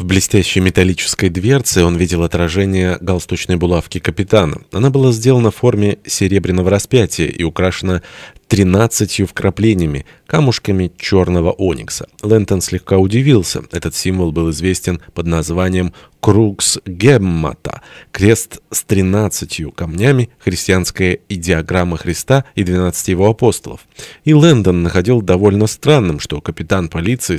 В блестящей металлической дверце он видел отражение галстучной булавки капитана. Она была сделана в форме серебряного распятия и украшена тринадцатью вкраплениями, камушками черного оникса. Лэнтон слегка удивился. Этот символ был известен под названием «Крукс Геммата» — крест с тринадцатью камнями, христианская идеограмма Христа и двенадцати его апостолов. И Лэндон находил довольно странным, что капитан полиции